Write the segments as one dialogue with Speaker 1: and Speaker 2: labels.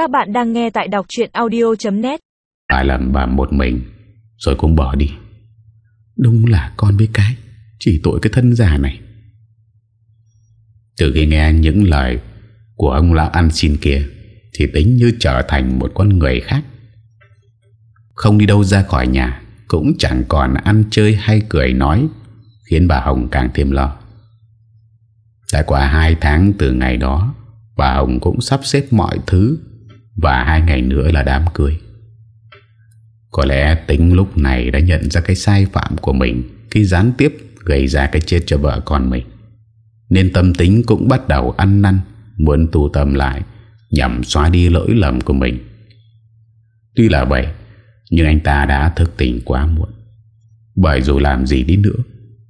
Speaker 1: Các bạn đang nghe tại đọc chuyện audio.net
Speaker 2: Bà làm bà một mình, Rồi cũng bỏ đi. Đúng là con biết cái, Chỉ tội cái thân già này. Từ khi nghe những lời Của ông lão ăn xin kia, Thì tính như trở thành một con người khác. Không đi đâu ra khỏi nhà, Cũng chẳng còn ăn chơi hay cười nói, Khiến bà Hồng càng thêm lo. Đã qua hai tháng từ ngày đó, Bà Hồng cũng sắp xếp mọi thứ và hai ngày nữa là đám cưới. Có lẽ tính lúc này đã nhận ra cái sai phạm của mình Khi gián tiếp gây ra cái chết cho vợ con mình. Nên tâm tính cũng bắt đầu ăn năn, Muốn tu tâm lại, Nhằm xóa đi lỗi lầm của mình. Tuy là vậy, Nhưng anh ta đã thức tỉnh quá muộn. Bởi dù làm gì đi nữa,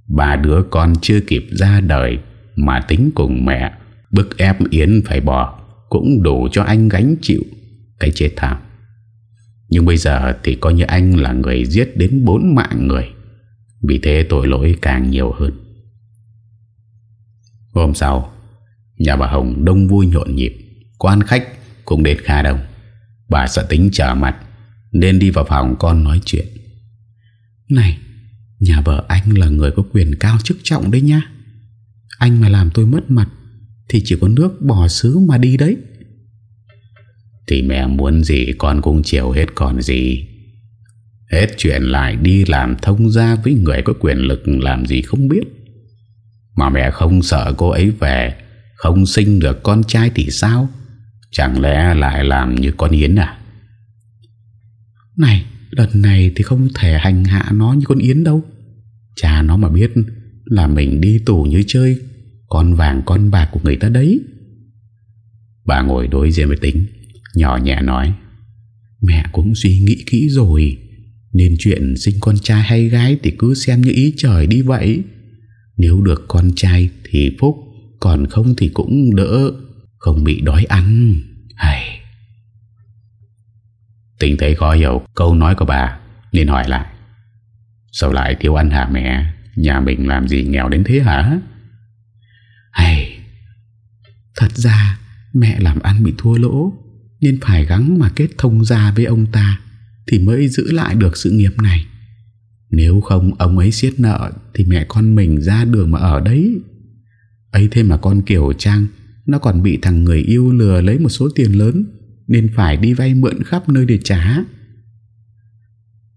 Speaker 2: Ba đứa con chưa kịp ra đời Mà tính cùng mẹ, Bức ép Yến phải bỏ cũng đủ cho anh gánh chịu Cái chết thảm. Nhưng bây giờ thì coi như anh là người giết đến bốn mạng người. Vì thế tội lỗi càng nhiều hơn. Hôm sau Nhà bà Hồng đông vui nhộn nhịp. Quan khách cũng đến khá đông. Bà sợ tính trở mặt Nên đi vào phòng con nói chuyện. Này Nhà vợ anh là người có quyền cao chức trọng đấy nha, Anh mà làm tôi mất mặt Thì chỉ có nước bỏ xứ mà đi đấy. Thì mẹ muốn gì, con cũng chiều hết còn gì. Hết chuyện lại đi làm thông gia với người có quyền lực làm gì không biết. Mà mẹ không sợ cô ấy về, Không sinh được con trai thì sao? Chẳng lẽ lại làm như con Yến à? Này, Lần này thì không thể hành hạ nó như con Yến đâu. Cha nó mà biết Là mình đi tù như chơi, Con vàng con bạc của người ta đấy. Bà ngồi đối diện với tính. Nhỏ nhẹ nói, Mẹ cũng suy nghĩ kỹ rồi, Nên chuyện sinh con trai hay gái Thì cứ xem như ý trời đi vậy. Nếu được con trai Thì phúc, Còn không thì cũng đỡ, Không bị đói ăn. Hay Tình thấy khó hiểu, câu nói của bà Nên hỏi lại, Sao lại thiếu ăn hả mẹ? Nhà mình làm gì nghèo đến thế hả? Hay Thật ra mẹ làm ăn bị thua lỗ nên phải gắng mà kết thông ra với ông ta Thì mới giữ lại được sự nghiệp này. Nếu không, ông ấy siết nợ Thì mẹ con mình ra đường mà ở đấy. Ấy thêm mà con Kiều Trang, Nó còn bị thằng người yêu lừa lấy một số tiền lớn, Nên phải đi vay mượn khắp nơi để trả.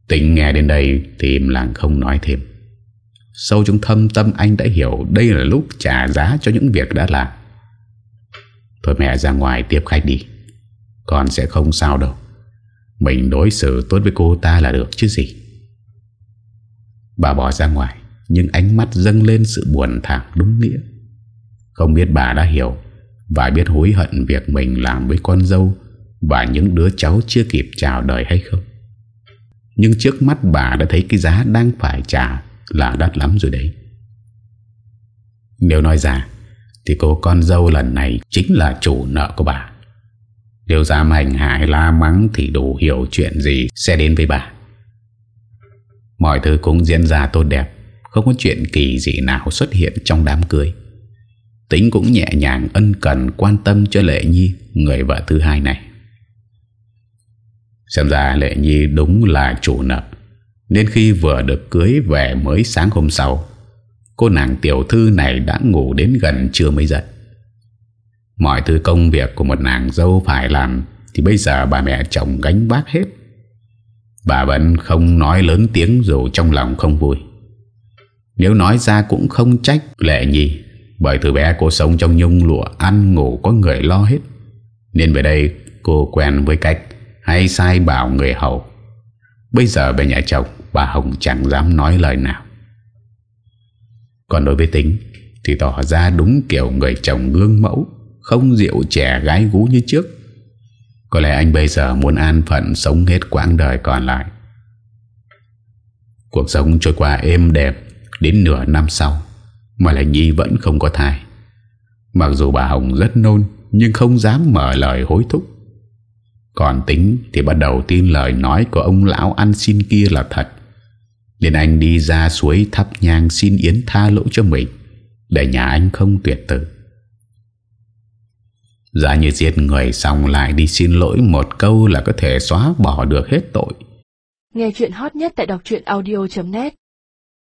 Speaker 2: Tính nghe đến đây Thì im lặng không nói thêm. Sâu trong thâm tâm anh đã hiểu Đây là lúc trả giá cho những việc đã làm. Thôi mẹ ra ngoài tiếp khách đi. Con sẽ không sao đâu. Mình đối xử tốt với cô ta là được chứ gì. Bà bỏ ra ngoài, Nhưng ánh mắt dâng lên sự buồn thảm đúng nghĩa. Không biết bà đã hiểu Và biết hối hận việc mình làm với con dâu Và những đứa cháu chưa kịp chào đời hay không. Nhưng trước mắt bà đã thấy cái giá đang phải trả Là đắt lắm rồi đấy. Nếu nói ra Thì cô con dâu lần này Chính là chủ nợ của bà. Nếu dám hành hạ hay la mắng Thì đủ hiểu chuyện gì sẽ đến với bà. Mọi thứ cũng diễn ra tốt đẹp, Không có chuyện kỳ gì nào xuất hiện trong đám cưới. Tính cũng nhẹ nhàng, ân cần, quan tâm cho Lệ Nhi, Người vợ thứ hai này. Xem ra Lệ Nhi đúng là chủ nợ, Nên khi vừa được cưới về mới sáng hôm sau, Cô nàng tiểu thư này đã ngủ đến gần trưa mới dậy. Mọi thứ công việc của một nàng dâu phải làm, Thì bây giờ bà mẹ chồng gánh vác hết. Bà vẫn không nói lớn tiếng dù trong lòng không vui. Nếu nói ra cũng không trách Lệ Nhi Bởi từ bé cô sống trong nhung lụa, Ăn ngủ có người lo hết. Nên về đây cô quen với cách Hay sai bảo người hầu. Bây giờ về nhà chồng, Bà Hồng chẳng dám nói lời nào. Còn đối với tính, Thì tỏ ra đúng kiểu người chồng gương mẫu. Không rượu trẻ gái gú như trước. Có lẽ anh bây giờ muốn an phận Sống hết quãng đời còn lại. Cuộc sống trôi qua êm đẹp Đến nửa năm sau, Mà là Nhi vẫn không có thai. Mặc dù bà Hồng rất nôn, Nhưng không dám mở lời hối thúc. Còn tính thì bắt đầu tin lời nói của ông lão ăn xin kia là thật. Nên anh đi ra suối thắp nhang xin Yến tha lỗi cho mình, Để nhà anh không tuyệt tử. Giả như giết người xong lại đi xin lỗi một câu là có thể xóa bỏ được hết tội.
Speaker 3: Nghe chuyện hot nhất tại đọc audio.net